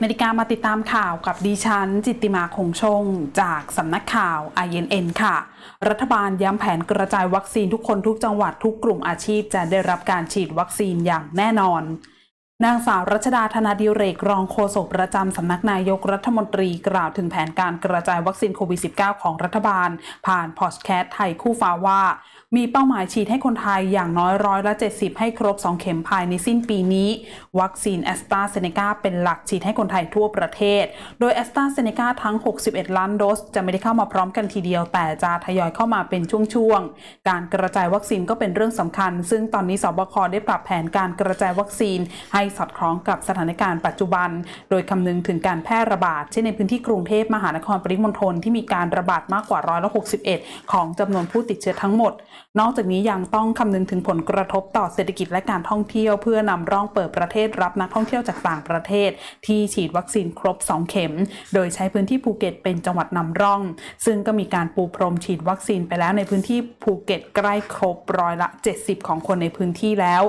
10นาฬิกามาติดตามข่าวกับดิฉัน จิตติมาคงชง จากสำนักข่าว INN ค่ะ รัฐบาลย้ำแผนกระจายวัคซีนทุกคนทุกจังหวัดทุกกลุ่มอาชีพจะได้รับการฉีดวัคซีนอย่างแน่นอน นางสาวรัชดาธนาดิเรกรองโฆษกประจำสำนักนายกรัฐมนตรีกล่าวถึงแผนการกระจายวัคซีนโควิด -19 ของรัฐบาล ผ่านพอดแคสต์ไทยคู่ฟ้าว่า มีเป้าหมายฉีดให้คนไทยอย่างน้อยร้อยละ 70 ให้ครบ 2 เข็มภายในสิ้นปีนี้ วัคซีนแอสตราเซเนกาเป็นหลักฉีดให้คนไทยทั่วประเทศ โดยแอสตราเซเนกาทั้ง 61 ล้านโดส จะไม่ได้เข้ามาพร้อมกันทีเดียว แต่จะทยอยเข้ามาเป็นช่วงๆการกระจายวัคซีนก็เป็นเรื่องสำคัญ ซึ่งตอนนี้ศบคได้ปรับแผนการกระจายวัคซีนให้สอดคล้องกับสถานการณ์ปัจจุบัน โดยคำนึงถึงการแพร่ระบาด เช่นในพื้นที่กรุงเทพมหานครปริมณฑลที่มีการระบาดมากกว่าร้อยละ61 ของจำนวนผู้ติดเชื้อทั้งหมด นอกจากนี้ยังต้องคำนึงถึงผลกระทบต่อเศรษฐกิจและการท่องเที่ยว เพื่อนำร่องเปิดประเทศรับนักท่องเที่ยวจากต่างประเทศ ที่ฉีดวัคซีนครบ 2 เข็ม โดยใช้พื้นที่ภูเก็ตเป็นจังหวัดนำร่อง ซึ่งก็มีการปูพรมฉีดวัคซีนไปแล้วในพื้นที่ภูเก็ตใกล้ครบร้อยละ 70 ของคนในพื้นที่แล้ว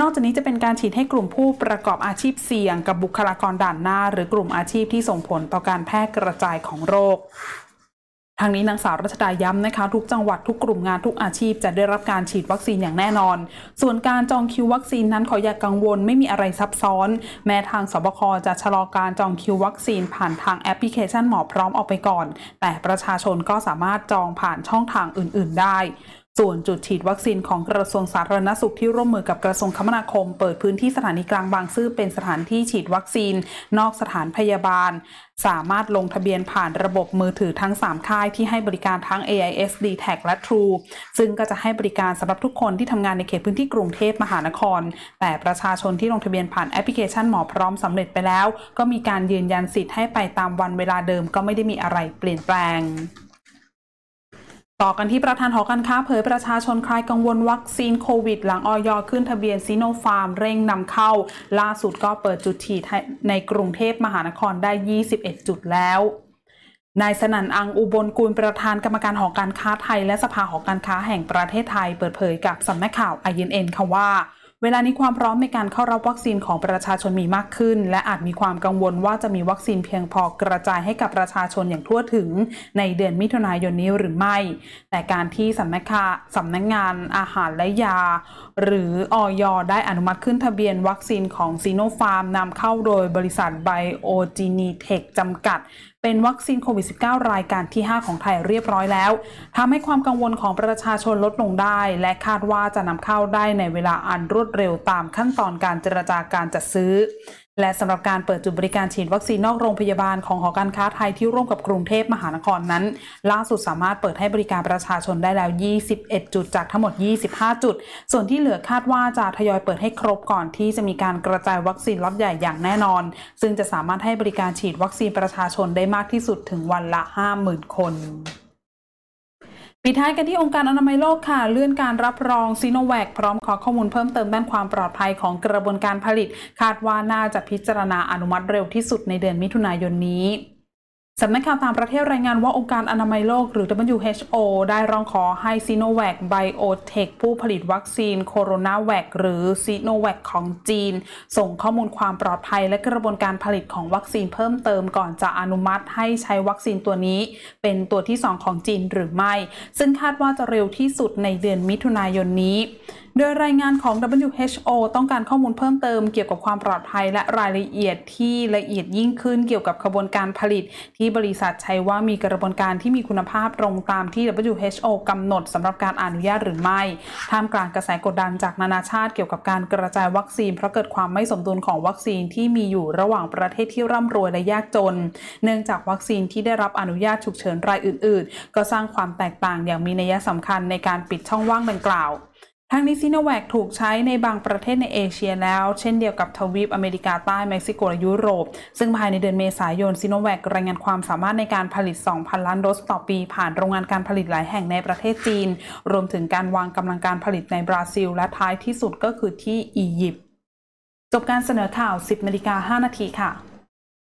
นอกจากนี้จะเป็นการฉีดให้กลุ่มผู้ประกอบอาชีพเสี่ยงกับบุคลากรด่านหน้า หรือกลุ่มอาชีพที่ส่งผลต่อการแพร่กระจายของโรคทางนี้นางสาวรัชดาย้ำนะคะ ทุกจังหวัดทุกกลุ่มงานทุกอาชีพจะได้รับการฉีดวัคซีนอย่างแน่นอน ส่วนการจองคิววัคซีนนั้นขออย่ากกังวลไม่มีอะไรซับซ้อน แม้ทางสบคจะชะลอการจองคิววัคซีนผ่านทางแอปพลิเคชันหมอพร้อมออกไปก่อน แต่ประชาชนก็สามารถจองผ่านช่องทางอื่น ๆ ได้ ส่วนจุดฉีดวัคซีนของกระทรวงสาธารณสุขที่ร่วมมือกับกระทรวงคมนาคม เปิดพื้นที่สถานีกลางบางซื่อเป็นสถานที่ฉีดวัคซีน นอกสถานพยาบาล สามารถลงทะเบียนผ่านระบบมือถือทั้ง 3 ค่ายที่ให้บริการทั้ง AIS d t a c และ True ซึ่งก็จะให้บริการสำหรับทุกคนที่ทำงานในเขตพื้นที่กรุงเทพมหานคร แต่ประชาชนที่ลงทะเบียนผ่านแอปพลิเคชันหมอพร้อมสำเร็จไปแล้ว ก็มีการยืนยันสิทธิ์ให้ไปตามวันเวลาเดิมก็ไม่ได้มีอะไรเปลี่ยนแปลง ต่อกันที่ประธานหอการค้าเผยประชาชนคลายกังวลวัคซีนโควิด หลังออยขึ้นทะเบียนซีโนฟาร์มเร่งนำเข้า ล่าสุดก็เปิดจุดฉีดในกรุงเทพมหานครได้ 21 จุดแล้วนายสนั่นอังอุบลกุลประธานกรรมการหอการค้าไทย และสภาหอการค้าแห่งประเทศไทยเปิดเผยกับสำนักข่าวไอเอ็นเอ็นค่ะว่า เวลานี้ความพร้อมในการเข้ารับวัคซีนของประชาชนมีมากขึ้น และอาจมีความกังวลว่าจะมีวัคซีนเพียงพอกระจายให้กับประชาชนอย่างทั่วถึง ในเดือนมิถุนายนนี้หรือไม่ แต่การที่สำนักสำนักงานอาหารและยา หรือออยได้อนุมัติขึ้นทะเบียนวัคซีนของซีโนฟาร์มนำเข้าโดยบริษัทไบโอจีนีเทคจำกัด เป็นวัคซีนโควิด -19 รายการที่ 5 ของไทยเรียบร้อยแล้วทำให้ความกังวลของประชาชนลดลงได้ และคาดว่าจะนำเข้าได้ในเวลาอันรวดเร็วตามขั้นตอนการเจรจาการจัดซื้อ และสำหรับการเปิดจุดบริการฉีดวัคซีนนอกโรงพยาบาลของหอการค้าไทยที่ร่วมกับกรุงเทพมหานครนั้น ล่าสุดสามารถเปิดให้บริการประชาชนได้แล้ว 21 จุดจากทั้งหมด 25 จุด ส่วนที่เหลือคาดว่าจะทยอยเปิดให้ครบก่อนที่จะมีการกระจายวัคซีนล็อตใหญ่อย่างแน่นอน ซึ่งจะสามารถให้บริการฉีดวัคซีนประชาชนได้มากที่สุดถึงวันละ 50,000 คน ปิดท้ายกันที่องค์การอนามัยโลกค่ะ เลื่อนการรับรองซีโนแวคพร้อมขอข้อมูลเพิ่มเติมด้านความปลอดภัยของกระบวนการผลิต คาดว่าน่าจะพิจารณาอนุมัติเร็วที่สุดในเดือนมิถุนายนนี้ สำนักข่าวต่างประเทศรายงานว่าองค์การอนามัยโลกหรือ WHO ได้ร้องขอให้ซีโนแวคไบโอเทคผู้ผลิตวัคซีนโคโรนาแวคหรือซีโนแวคของจีน ส่งข้อมูลความปลอดภัยและกระบวนการผลิตของวัคซีนเพิ่มเติมก่อนจะอนุมัติให้ใช้วัคซีนตัวนี้ เป็นตัวที่ 2 ของจีนหรือไม่ ซึ่งคาดว่าจะเร็วที่สุดในเดือนมิถุนายนนี้ โดยรายงานของ WHO ต้องการข้อมูลเพิ่มเติมเกี่ยวกับความปลอดภัยและรายละเอียดที่ละเอียดยิ่งขึ้นเกี่ยวกับกระบวนการผลิต ที่บริษัทใช้ว่ามีกระบวนการที่มีคุณภาพตรงตามที่ WHO กำหนดสำหรับการอนุญาตหรือไม่ ท่ามกลางกระแสกดดันจากนานาชาติเกี่ยวกับการกระจายวัคซีน เพราะเกิดความไม่สมดุลของวัคซีนที่มีอยู่ระหว่างประเทศที่ร่ำรวยและยากจน เนื่องจากวัคซีนที่ได้รับอนุญาตฉุกเฉินรายอื่น ๆ ก็สร้างความแตกต่างอย่างมีนัยสำคัญในการปิดช่องว่างดังกล่าว ทางนี้ซีโนแวคถูกใช้ในบางประเทศในเอเชียแล้ว เช่นเดียวกับทวีปอเมริกาใต้เม็กซิโกและยุโรป ซึ่งภายในเดือนเมษายนซีโนแวครายงานความสามารถในการผลิต 2,000 ล้านโดสต่อปี ผ่านโรงงานการผลิตหลายแห่งในประเทศจีน รวมถึงการวางกำลังการผลิตในบราซิล และท้ายที่สุดก็คือที่อียิปต์จบการเสนอข่าว 10นาฬิกา5นาทีค่ะ